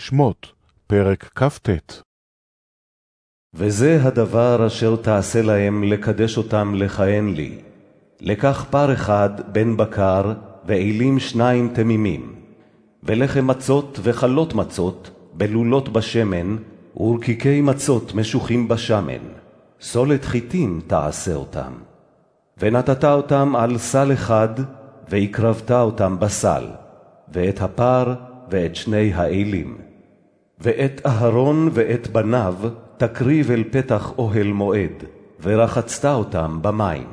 שמות, פרק כ"ט וזה הדבר אשר תעשה להם לקדש אותם לכהן לי. לקח פר אחד בן בקר, ואילים שניים תמימים, ולחם מצות וחלות מצות, בלולות בשמן, ורקיקי מצות משוחים בשמן. סולת חיטים תעשה אותם. ונתת אותם על סל אחד, והקרבת אותם בסל, ואת הפר ואת שני האילים. ואת אהרון ואת בניו תקריב אל פתח אוהל מועד, ורחצת אותם במים.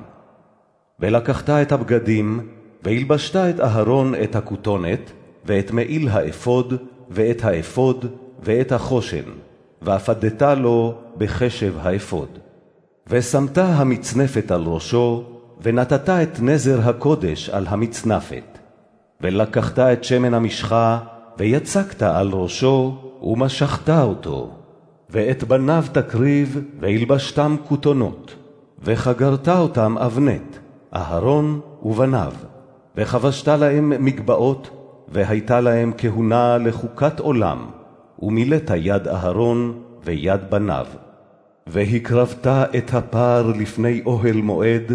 ולקחת את הבגדים, והלבשת את אהרון את הכותונת, ואת מעיל האפוד, ואת האפוד, ואת החושן, ואפדת לו בחשב האפוד. ושמת המצנפת על ראשו, ונתת את נזר הקודש על המצנפת. ולקחת את שמן המשחה, ויצקת על ראשו, ומשכת אותו. ואת בניו תקריב, והלבשתם כותונות, וחגרת אותם אבנת, אהרון ובניו, וחבשת להם מגבעות, והייתה להם כהונה לחוקת עולם, ומילאת יד אהרון ויד בניו. והקרבת את הפר לפני אוהל מועד,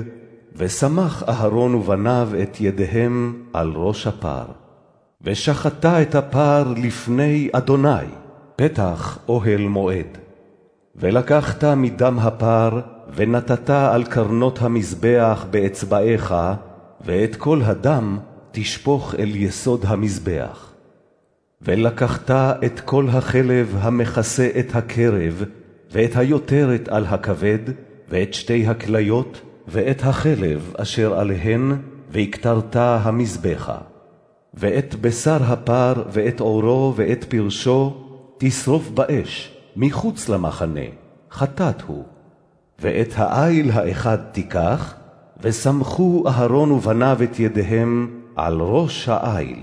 ושמח אהרון ובניו את ידיהם על ראש הפר. ושחטת את הפר לפני אדוני, פתח אוהל מועד. ולקחת מדם הפר, ונתת על קרנות המזבח באצבעיך, ואת כל הדם תשפוך אל יסוד המזבח. ולקחת את כל החלב המכסה את הקרב, ואת היותרת על הכבד, ואת שתי הכליות, ואת החלב אשר עליהן, והקטרת המזבחה. ואת בשר הפר, ואת עורו, ואת פרשו, תשרוף באש, מחוץ למחנה, חטאת הוא. ואת העיל האחד תיקח, וסמכו אהרון ובניו את ידיהם על ראש העיל.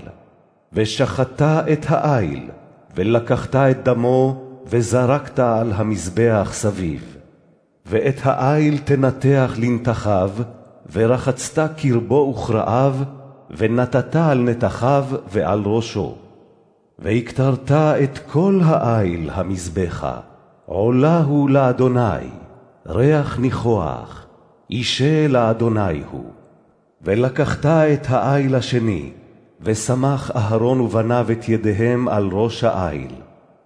ושחטת את העיל, ולקחת את דמו, וזרקת על המזבח סביב. ואת העיל תנתח לנתחיו, ורחצת קרבו וכרעיו, ונתת על נתחיו ועל ראשו. והקטרת את כל העיל המזבחה, עולה הוא לאדוני, ריח ניחוח, אישה לאדוני הוא. ולקחת את העיל השני, ושמח אהרון ובניו את ידיהם על ראש העיל.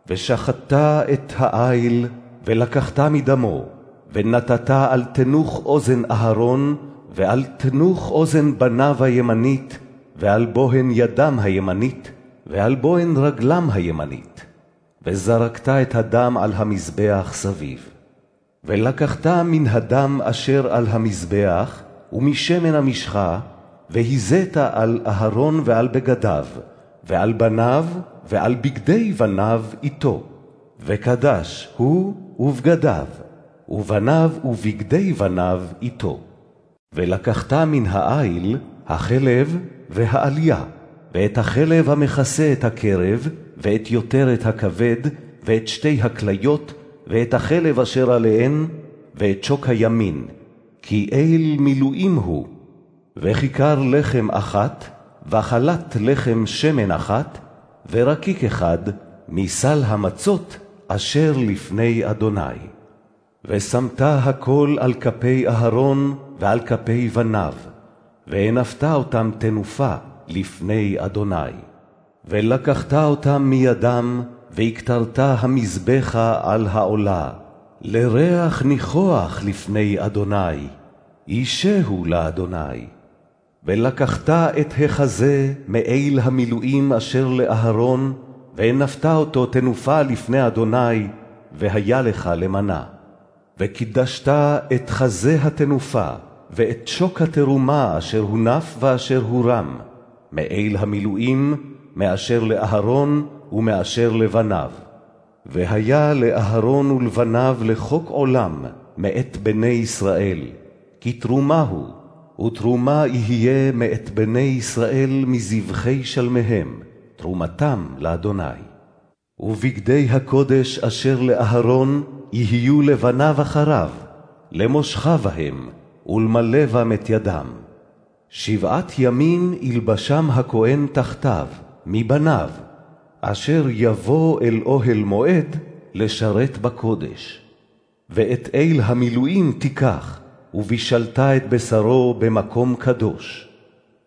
ושחטת את העיל, ולקחת מדמו, ונתת על תנוך אוזן אהרון, ועל תנוך אוזן בניו הימנית, ועל בוהן ידם הימנית, ועל בוהן רגלם הימנית, וזרקת את הדם על המזבח סביב. ולקחת מן הדם אשר על המזבח, ומשמן המשחה, והזית על אהרון ועל בגדיו, ועל בניו, ועל בגדי בניו איתו, וקדש הוא ובגדיו, ובניו ובגדי בניו איתו. ולקחת מן העיל החלב והעלייה, ואת החלב המכסה את הקרב, ואת יותרת הכבד, ואת שתי הכליות, ואת החלב אשר עליהן, ואת שוק הימין, כי אל מילואים הוא. וכיכר לחם אחת, וחלת לחם שמן אחת, ורקיק אחד, מסל המצות אשר לפני אדוני. ושמת הכל על כפי אהרון ועל כפי בניו, והנפת אותם תנופה לפני אדוני. ולקחת אותם מידם, והקטרת המזבחה על העולה, לריח ניחוח לפני אדוני, אישהו לאדוני. ולקחת את החזה מאל המילואים אשר לאהרון, והנפת אותו תנופה לפני אדוני, והיה לך למנה. וקידשת את חזה התנופה, ואת שוק התרומה אשר הונף ואשר הורם, מאל המילואים, מאשר לאהרון ומאשר לבניו. והיה לאהרון ולבניו לחוק עולם מאת בני ישראל, כי תרומה הוא, ותרומה יהיה מאת בני ישראל מזבחי שלמיהם, תרומתם לאדוני. ובגדי הקודש אשר לאהרון יהיו לבניו אחריו, למושכה בהם, ולמלא בם את ידם. שבעת ימים ילבשם הכהן תחתיו, מבניו, אשר יבוא אל אוהל מועד לשרת בקודש. ואת אל המילואים תיקח, ובישלת את בשרו במקום קדוש.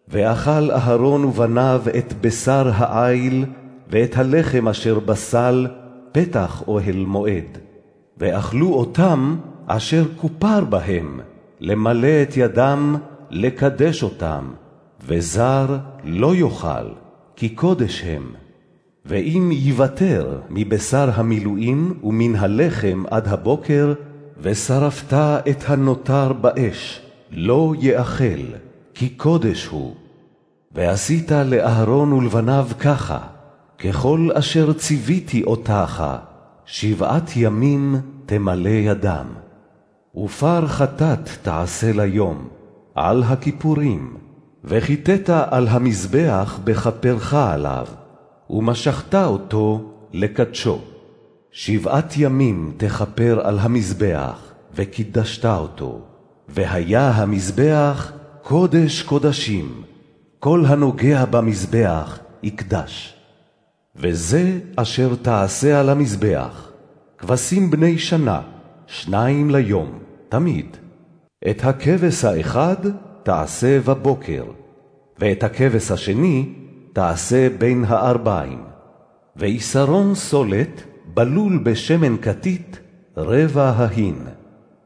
ואכל אהרון ובניו את בשר העיל, ואת הלחם אשר בסל, פתח אוהל מועד. ואכלו אותם אשר כופר בהם, למלא את ידם, לקדש אותם, וזר לא יאכל, כי קודש הם. ואם יוותר מבשר המילואים ומן הלחם עד הבוקר, ושרפת את הנותר באש, לא יאכל, כי קודש הוא. ועשית לאהרון ולבניו ככה, ככל אשר ציוויתי אותך, שבעת ימים תמלא ידם. ופר חטאת תעשה ליום, על הכיפורים, וחיטאת על המזבח בכפרך עליו, ומשכת אותו לקדשו. שבעת ימים תכפר על המזבח, וקידשת אותו. והיה המזבח קודש קודשים, כל הנוגע במזבח יקדש. וזה אשר תעשה על המזבח, כבשים בני שנה, שניים ליום, תמיד. את הכבש האחד תעשה בבוקר, ואת הכבש השני תעשה בין הארבעים. ויסרון סולת בלול בשמן כתית רבע ההין,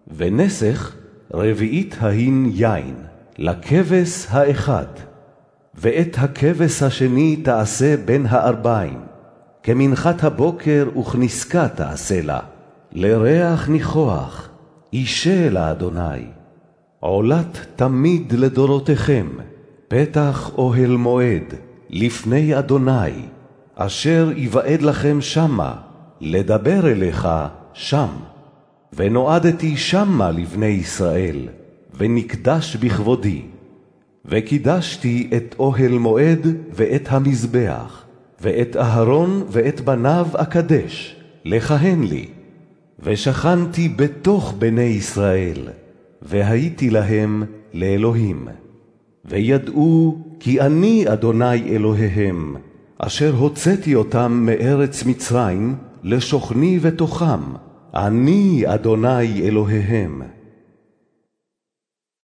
ונסך רביעית ההין יין, לכבש האחד. ואת הכבש השני תעשה בין הארבעים, כמנחת הבוקר וכניסקה תעשה לה, לריח ניחוח, אישה לאדוני. עולת תמיד לדורותיכם, פתח אוהל מועד, לפני אדוני, אשר יוועד לכם שמה, לדבר אליך שם. ונועדתי שמה לבני ישראל, ונקדש בכבודי. וקידשתי את אוהל מועד ואת המזבח, ואת אהרון ואת בניו אקדש, לכהן לי. ושכנתי בתוך בני ישראל, והייתי להם לאלוהים. וידעו כי אני אדוני אלוהיהם, אשר הוצאתי אותם מארץ מצרים, לשוכני בתוכם, אני אדוני אלוהיהם.